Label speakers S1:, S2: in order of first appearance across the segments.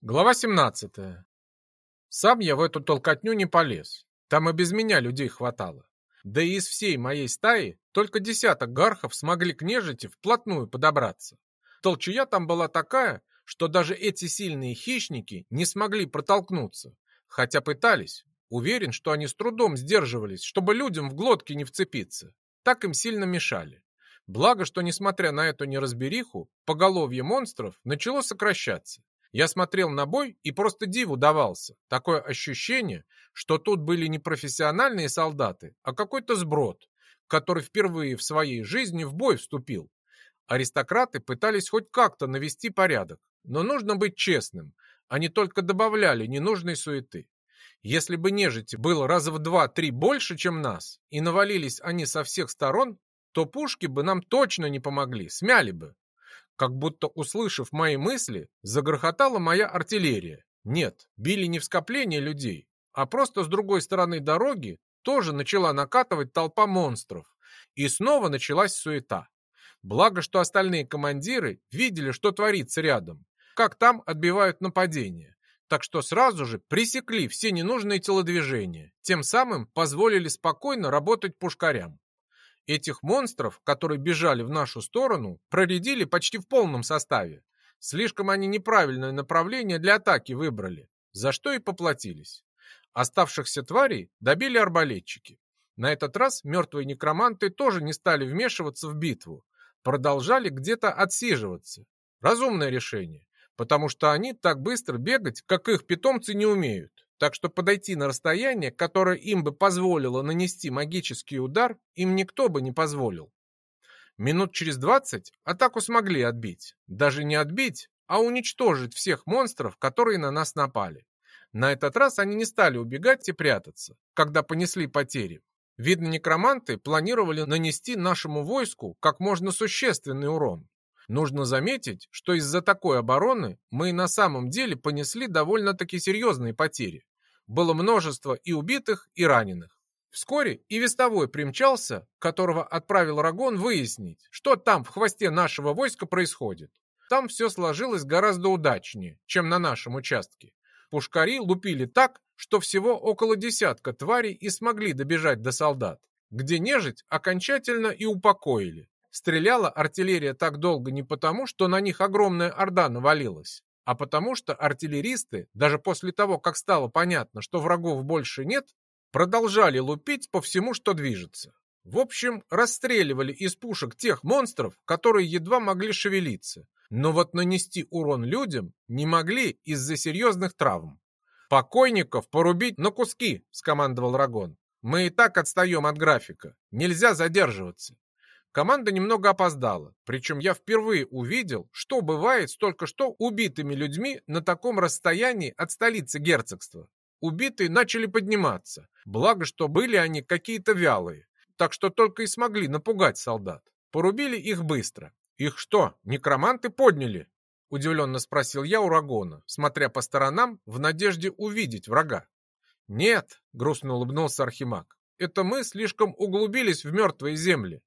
S1: Глава 17. Сам я в эту толкотню не полез. Там и без меня людей хватало. Да и из всей моей стаи только десяток гархов смогли к нежити вплотную подобраться. Толчая там была такая, что даже эти сильные хищники не смогли протолкнуться. Хотя пытались. Уверен, что они с трудом сдерживались, чтобы людям в глотки не вцепиться. Так им сильно мешали. Благо, что, несмотря на эту неразбериху, поголовье монстров начало сокращаться. Я смотрел на бой и просто диву давался. Такое ощущение, что тут были не профессиональные солдаты, а какой-то сброд, который впервые в своей жизни в бой вступил. Аристократы пытались хоть как-то навести порядок, но нужно быть честным, они только добавляли ненужной суеты. Если бы нежити было раза в два-три больше, чем нас, и навалились они со всех сторон, то пушки бы нам точно не помогли, смяли бы. Как будто, услышав мои мысли, загрохотала моя артиллерия. Нет, били не в скопление людей, а просто с другой стороны дороги тоже начала накатывать толпа монстров. И снова началась суета. Благо, что остальные командиры видели, что творится рядом, как там отбивают нападение. Так что сразу же пресекли все ненужные телодвижения, тем самым позволили спокойно работать пушкарям. Этих монстров, которые бежали в нашу сторону, проредили почти в полном составе. Слишком они неправильное направление для атаки выбрали, за что и поплатились. Оставшихся тварей добили арбалетчики. На этот раз мертвые некроманты тоже не стали вмешиваться в битву, продолжали где-то отсиживаться. Разумное решение, потому что они так быстро бегать, как их питомцы, не умеют так что подойти на расстояние, которое им бы позволило нанести магический удар, им никто бы не позволил. Минут через двадцать атаку смогли отбить. Даже не отбить, а уничтожить всех монстров, которые на нас напали. На этот раз они не стали убегать и прятаться, когда понесли потери. Видно, некроманты планировали нанести нашему войску как можно существенный урон. Нужно заметить, что из-за такой обороны мы на самом деле понесли довольно-таки серьезные потери было множество и убитых, и раненых. Вскоре и вестовой примчался, которого отправил Рагон выяснить, что там в хвосте нашего войска происходит. Там все сложилось гораздо удачнее, чем на нашем участке. Пушкари лупили так, что всего около десятка тварей и смогли добежать до солдат, где нежить окончательно и упокоили. Стреляла артиллерия так долго не потому, что на них огромная орда навалилась, а потому что артиллеристы, даже после того, как стало понятно, что врагов больше нет, продолжали лупить по всему, что движется. В общем, расстреливали из пушек тех монстров, которые едва могли шевелиться, но вот нанести урон людям не могли из-за серьезных травм. «Покойников порубить на куски!» – скомандовал Рагон. «Мы и так отстаем от графика. Нельзя задерживаться. Команда немного опоздала, причем я впервые увидел, что бывает с только что убитыми людьми на таком расстоянии от столицы герцогства. Убитые начали подниматься, благо что были они какие-то вялые, так что только и смогли напугать солдат. Порубили их быстро. Их что, некроманты подняли? Удивленно спросил я у Рагона, смотря по сторонам в надежде увидеть врага. «Нет», — грустно улыбнулся Архимаг, — «это мы слишком углубились в мертвые земли.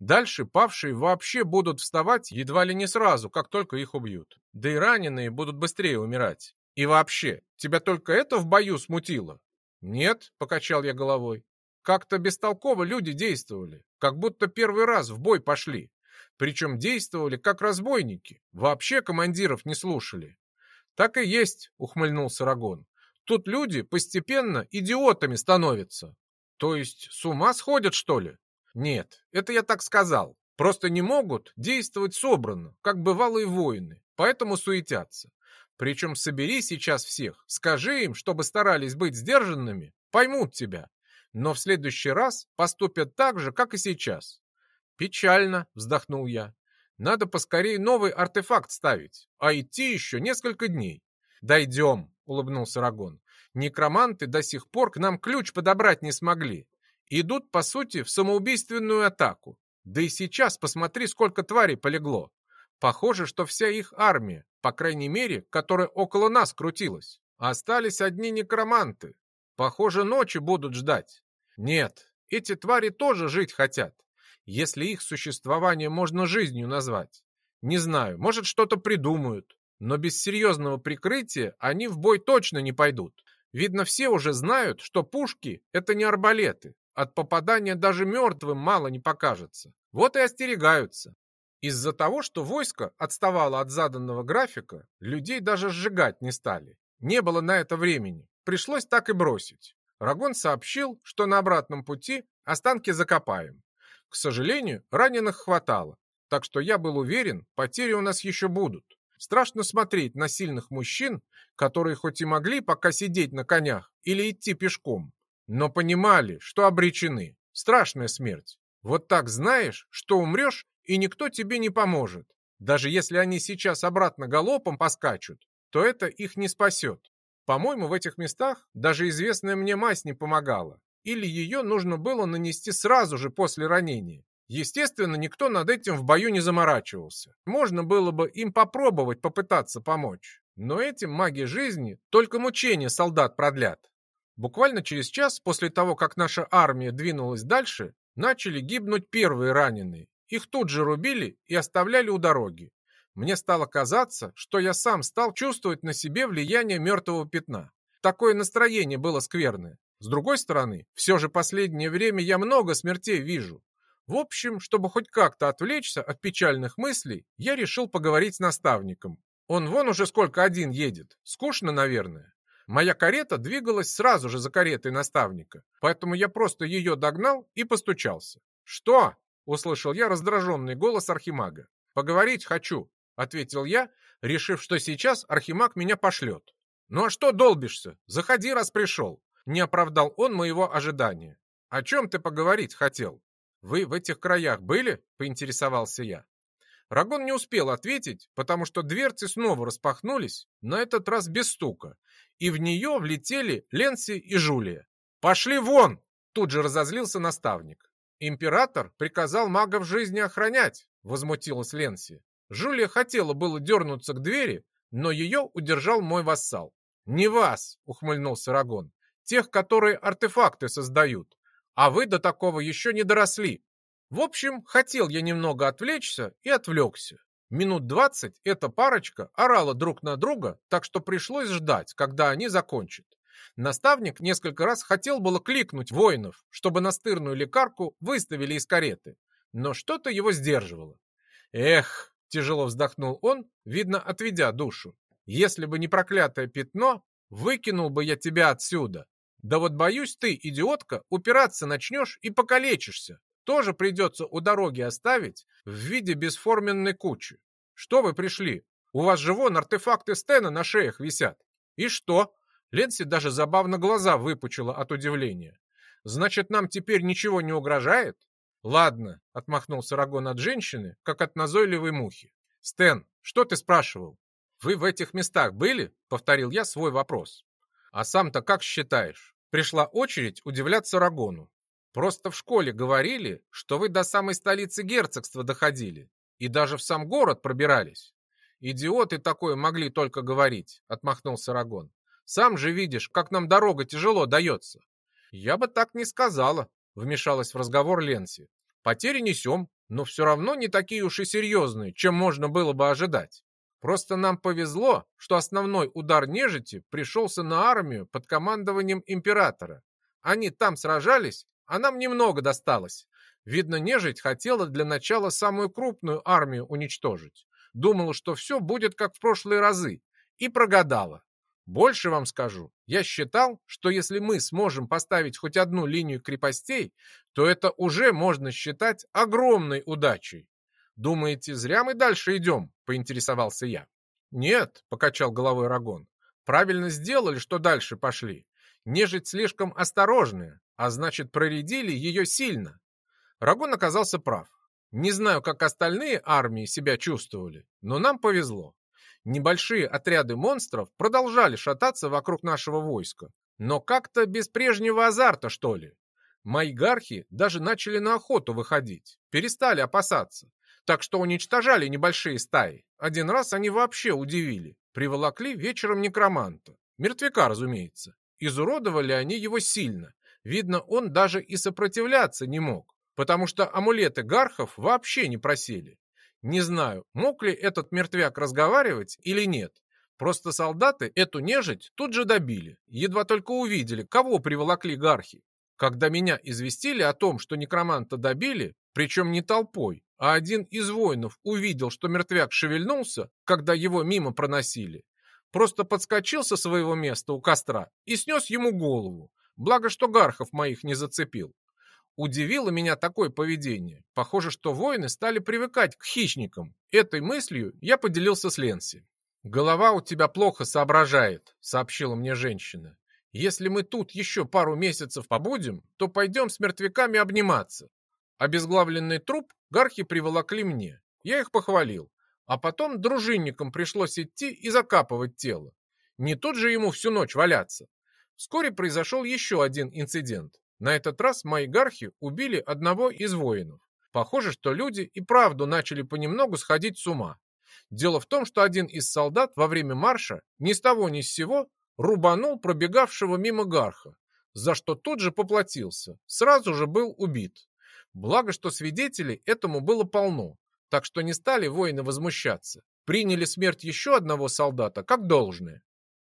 S1: Дальше павшие вообще будут вставать едва ли не сразу, как только их убьют. Да и раненые будут быстрее умирать. И вообще, тебя только это в бою смутило? Нет, покачал я головой. Как-то бестолково люди действовали, как будто первый раз в бой пошли. Причем действовали как разбойники, вообще командиров не слушали. Так и есть, ухмыльнулся Рагон. Тут люди постепенно идиотами становятся. То есть с ума сходят, что ли? Нет, это я так сказал. Просто не могут действовать собранно, как бывалые воины, поэтому суетятся. Причем собери сейчас всех, скажи им, чтобы старались быть сдержанными, поймут тебя. Но в следующий раз поступят так же, как и сейчас. Печально, вздохнул я. Надо поскорее новый артефакт ставить, а идти еще несколько дней. Дойдем, улыбнулся Рагон. Некроманты до сих пор к нам ключ подобрать не смогли идут, по сути, в самоубийственную атаку. Да и сейчас посмотри, сколько тварей полегло. Похоже, что вся их армия, по крайней мере, которая около нас крутилась. Остались одни некроманты. Похоже, ночи будут ждать. Нет, эти твари тоже жить хотят, если их существование можно жизнью назвать. Не знаю, может, что-то придумают. но без серьезного прикрытия они в бой точно не пойдут. Видно, все уже знают, что пушки — это не арбалеты. От попадания даже мертвым мало не покажется. Вот и остерегаются. Из-за того, что войско отставало от заданного графика, людей даже сжигать не стали. Не было на это времени. Пришлось так и бросить. Рагон сообщил, что на обратном пути останки закопаем. К сожалению, раненых хватало, так что я был уверен, потери у нас еще будут. Страшно смотреть на сильных мужчин, которые хоть и могли пока сидеть на конях или идти пешком, но понимали, что обречены. Страшная смерть. Вот так знаешь, что умрешь, и никто тебе не поможет. Даже если они сейчас обратно галопом поскачут, то это их не спасет. По-моему, в этих местах даже известная мне мазь не помогала. Или ее нужно было нанести сразу же после ранения. Естественно, никто над этим в бою не заморачивался. Можно было бы им попробовать попытаться помочь. Но этим маги жизни только мучения солдат продлят. Буквально через час после того, как наша армия двинулась дальше, начали гибнуть первые раненые. Их тут же рубили и оставляли у дороги. Мне стало казаться, что я сам стал чувствовать на себе влияние мертвого пятна. Такое настроение было скверное. С другой стороны, все же последнее время я много смертей вижу. В общем, чтобы хоть как-то отвлечься от печальных мыслей, я решил поговорить с наставником. Он вон уже сколько один едет. Скучно, наверное. Моя карета двигалась сразу же за каретой наставника, поэтому я просто ее догнал и постучался. «Что?» — услышал я раздраженный голос Архимага. «Поговорить хочу», — ответил я, решив, что сейчас Архимаг меня пошлет. «Ну а что долбишься? Заходи, раз пришел». Не оправдал он моего ожидания. «О чем ты поговорить хотел?» «Вы в этих краях были?» — поинтересовался я. Рагон не успел ответить, потому что дверцы снова распахнулись, на этот раз без стука, и в нее влетели Ленси и Жулия. «Пошли вон!» — тут же разозлился наставник. «Император приказал магов жизни охранять», — возмутилась Ленси. Жулия хотела было дернуться к двери, но ее удержал мой вассал. «Не вас!» — ухмыльнулся Рагон. «Тех, которые артефакты создают а вы до такого еще не доросли. В общем, хотел я немного отвлечься и отвлекся. Минут двадцать эта парочка орала друг на друга, так что пришлось ждать, когда они закончат. Наставник несколько раз хотел было кликнуть воинов, чтобы настырную лекарку выставили из кареты, но что-то его сдерживало. «Эх!» — тяжело вздохнул он, видно, отведя душу. «Если бы не проклятое пятно, выкинул бы я тебя отсюда. Да вот боюсь ты, идиотка, упираться начнешь и покалечишься. Тоже придется у дороги оставить в виде бесформенной кучи. Что вы пришли? У вас же вон артефакты Стена на шеях висят. И что? Ленси даже забавно глаза выпучила от удивления. Значит, нам теперь ничего не угрожает? Ладно, отмахнулся Рагон от женщины, как от назойливой мухи. Стэн, что ты спрашивал? Вы в этих местах были? Повторил я свой вопрос. А сам-то как считаешь? Пришла очередь удивляться Рагону. Просто в школе говорили, что вы до самой столицы герцогства доходили и даже в сам город пробирались. Идиоты такое могли только говорить, отмахнулся Рагон. Сам же видишь, как нам дорога тяжело дается. Я бы так не сказала, вмешалась в разговор Ленси. Потери несем, но все равно не такие уж и серьезные, чем можно было бы ожидать. Просто нам повезло, что основной удар нежити пришелся на армию под командованием императора. Они там сражались, а нам немного досталось. Видно, нежить хотела для начала самую крупную армию уничтожить. Думала, что все будет как в прошлые разы, и прогадала. Больше вам скажу, я считал, что если мы сможем поставить хоть одну линию крепостей, то это уже можно считать огромной удачей. «Думаете, зря мы дальше идем?» — поинтересовался я. «Нет», — покачал головой Рагон. «Правильно сделали, что дальше пошли. Нежить слишком осторожная, а значит, проредили ее сильно». Рагон оказался прав. Не знаю, как остальные армии себя чувствовали, но нам повезло. Небольшие отряды монстров продолжали шататься вокруг нашего войска, но как-то без прежнего азарта, что ли. Майгархи даже начали на охоту выходить, перестали опасаться так что уничтожали небольшие стаи. Один раз они вообще удивили. Приволокли вечером некроманта. Мертвяка, разумеется. Изуродовали они его сильно. Видно, он даже и сопротивляться не мог, потому что амулеты гархов вообще не просели. Не знаю, мог ли этот мертвяк разговаривать или нет. Просто солдаты эту нежить тут же добили, едва только увидели, кого приволокли гархи. Когда меня известили о том, что некроманта добили, причем не толпой, а один из воинов увидел, что мертвяк шевельнулся, когда его мимо проносили, просто подскочил со своего места у костра и снес ему голову, благо что гархов моих не зацепил. Удивило меня такое поведение. Похоже, что воины стали привыкать к хищникам. Этой мыслью я поделился с Ленси. «Голова у тебя плохо соображает», — сообщила мне женщина. «Если мы тут еще пару месяцев побудем, то пойдем с мертвяками обниматься». Обезглавленный труп гархи приволокли мне. Я их похвалил. А потом дружинникам пришлось идти и закапывать тело. Не тут же ему всю ночь валяться. Вскоре произошел еще один инцидент. На этот раз мои гархи убили одного из воинов. Похоже, что люди и правду начали понемногу сходить с ума. Дело в том, что один из солдат во время марша ни с того ни с сего рубанул пробегавшего мимо гарха, за что тут же поплатился, сразу же был убит. Благо, что свидетелей этому было полно, так что не стали воины возмущаться. Приняли смерть еще одного солдата как должное.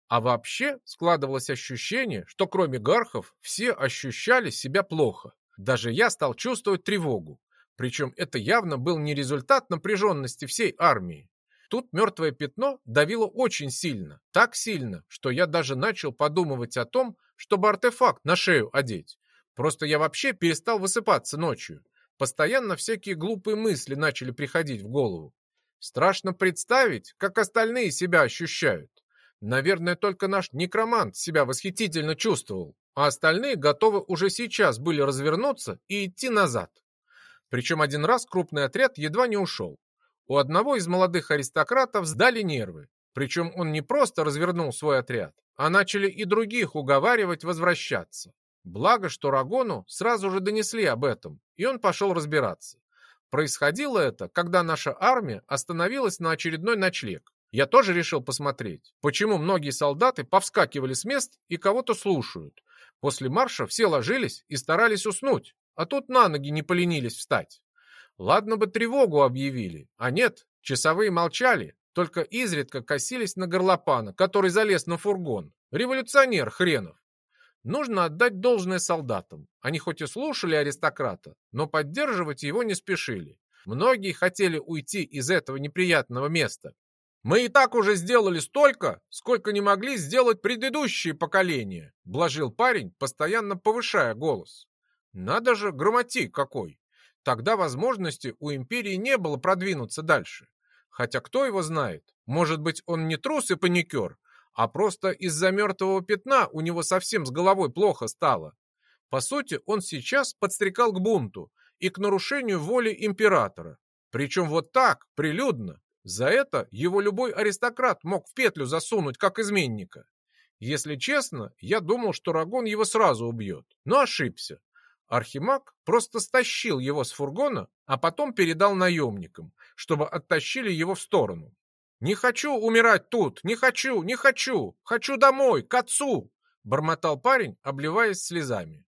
S1: А вообще складывалось ощущение, что кроме гархов все ощущали себя плохо. Даже я стал чувствовать тревогу. Причем это явно был не результат напряженности всей армии, Тут мертвое пятно давило очень сильно, так сильно, что я даже начал подумывать о том, чтобы артефакт на шею одеть. Просто я вообще перестал высыпаться ночью. Постоянно всякие глупые мысли начали приходить в голову. Страшно представить, как остальные себя ощущают. Наверное, только наш некромант себя восхитительно чувствовал, а остальные готовы уже сейчас были развернуться и идти назад. Причем один раз крупный отряд едва не ушел. У одного из молодых аристократов сдали нервы, причем он не просто развернул свой отряд, а начали и других уговаривать возвращаться. Благо, что Рагону сразу же донесли об этом, и он пошел разбираться. Происходило это, когда наша армия остановилась на очередной ночлег. Я тоже решил посмотреть, почему многие солдаты повскакивали с мест и кого-то слушают. После марша все ложились и старались уснуть, а тут на ноги не поленились встать. Ладно бы тревогу объявили, а нет, часовые молчали, только изредка косились на горлопана, который залез на фургон. Революционер хренов. Нужно отдать должное солдатам. Они хоть и слушали аристократа, но поддерживать его не спешили. Многие хотели уйти из этого неприятного места. «Мы и так уже сделали столько, сколько не могли сделать предыдущие поколения», блажил парень, постоянно повышая голос. «Надо же, грамотей какой! Тогда возможности у империи не было продвинуться дальше. Хотя кто его знает, может быть он не трус и паникер, а просто из-за мертвого пятна у него совсем с головой плохо стало. По сути, он сейчас подстрекал к бунту и к нарушению воли императора. Причем вот так, прилюдно. За это его любой аристократ мог в петлю засунуть, как изменника. Если честно, я думал, что Рагон его сразу убьет, но ошибся. Архимаг просто стащил его с фургона, а потом передал наемникам, чтобы оттащили его в сторону. «Не хочу умирать тут! Не хочу! Не хочу! Хочу домой! К отцу!» бормотал парень, обливаясь слезами.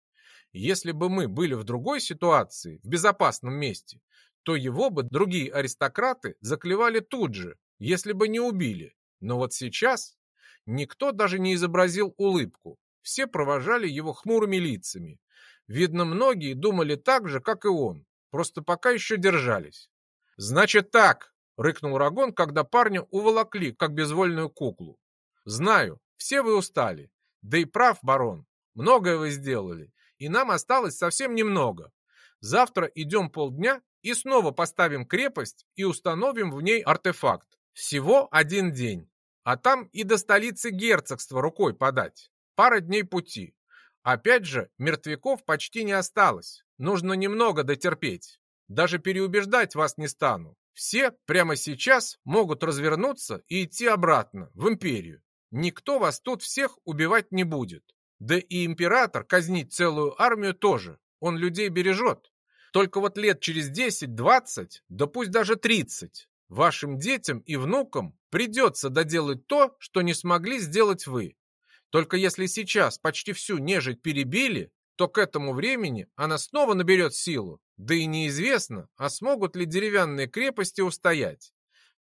S1: Если бы мы были в другой ситуации, в безопасном месте, то его бы другие аристократы заклевали тут же, если бы не убили. Но вот сейчас никто даже не изобразил улыбку. Все провожали его хмурыми лицами, Видно, многие думали так же, как и он, просто пока еще держались. «Значит так!» — рыкнул Рагон, когда парня уволокли, как безвольную куклу. «Знаю, все вы устали. Да и прав, барон. Многое вы сделали, и нам осталось совсем немного. Завтра идем полдня и снова поставим крепость и установим в ней артефакт. Всего один день. А там и до столицы герцогства рукой подать. Пара дней пути. Опять же, мертвяков почти не осталось. Нужно немного дотерпеть. Даже переубеждать вас не стану. Все прямо сейчас могут развернуться и идти обратно, в империю. Никто вас тут всех убивать не будет. Да и император казнить целую армию тоже. Он людей бережет. Только вот лет через 10-20, да пусть даже 30, вашим детям и внукам придется доделать то, что не смогли сделать вы. Только если сейчас почти всю нежить перебили, то к этому времени она снова наберет силу, да и неизвестно, а смогут ли деревянные крепости устоять.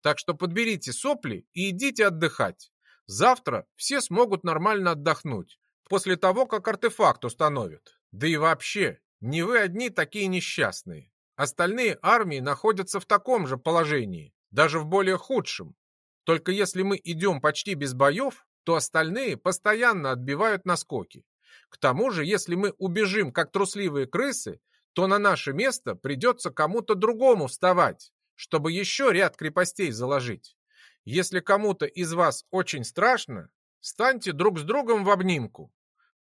S1: Так что подберите сопли и идите отдыхать. Завтра все смогут нормально отдохнуть, после того, как артефакт установят. Да и вообще, не вы одни такие несчастные. Остальные армии находятся в таком же положении, даже в более худшем. Только если мы идем почти без боев, то остальные постоянно отбивают наскоки. К тому же, если мы убежим, как трусливые крысы, то на наше место придется кому-то другому вставать, чтобы еще ряд крепостей заложить. Если кому-то из вас очень страшно, станьте друг с другом в обнимку.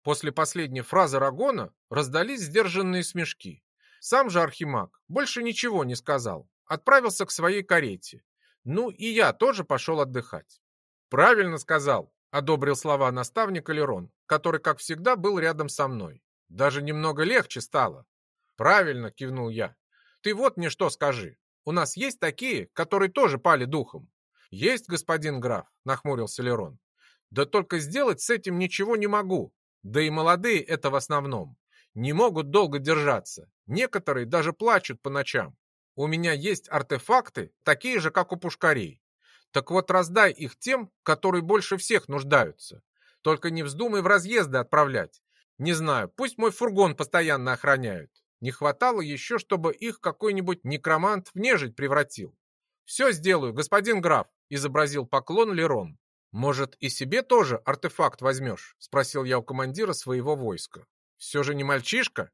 S1: После последней фразы Рагона раздались сдержанные смешки. Сам же Архимаг больше ничего не сказал, отправился к своей карете. Ну и я тоже пошел отдыхать. Правильно сказал, одобрил слова наставника Лерон, который, как всегда, был рядом со мной. Даже немного легче стало. Правильно, кивнул я. Ты вот мне что скажи. У нас есть такие, которые тоже пали духом. Есть, господин граф, нахмурился Лерон. Да только сделать с этим ничего не могу. Да и молодые это в основном. Не могут долго держаться. Некоторые даже плачут по ночам. У меня есть артефакты, такие же, как у пушкарей. Так вот раздай их тем, которые больше всех нуждаются. Только не вздумай в разъезды отправлять. Не знаю, пусть мой фургон постоянно охраняют. Не хватало еще, чтобы их какой-нибудь некромант в нежить превратил. «Все сделаю, господин граф», — изобразил поклон Лерон. «Может, и себе тоже артефакт возьмешь?» — спросил я у командира своего войска. «Все же не мальчишка?»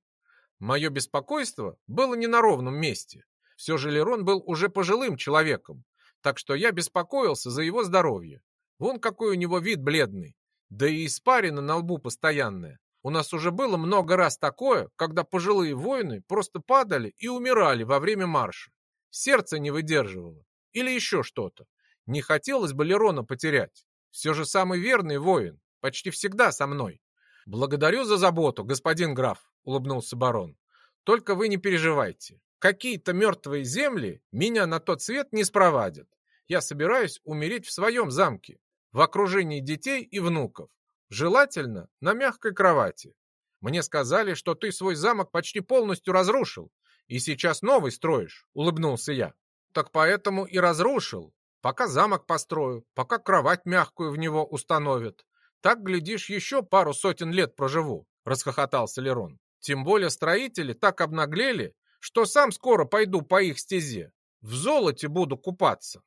S1: Мое беспокойство было не на ровном месте. Все же Лерон был уже пожилым человеком, так что я беспокоился за его здоровье. Вон какой у него вид бледный, да и испарина на лбу постоянная. У нас уже было много раз такое, когда пожилые воины просто падали и умирали во время марша. Сердце не выдерживало. Или еще что-то. Не хотелось бы Лерона потерять. Все же самый верный воин. Почти всегда со мной. Благодарю за заботу, господин граф, улыбнулся барон. Только вы не переживайте. Какие-то мертвые земли меня на тот свет не спровадят. Я собираюсь умереть в своем замке, в окружении детей и внуков. Желательно на мягкой кровати. Мне сказали, что ты свой замок почти полностью разрушил, и сейчас новый строишь, улыбнулся я. Так поэтому и разрушил. Пока замок построю, пока кровать мягкую в него установят. Так, глядишь, еще пару сотен лет проживу, расхохотался Лерон. Тем более строители так обнаглели, что сам скоро пойду по их стезе. В золоте буду купаться.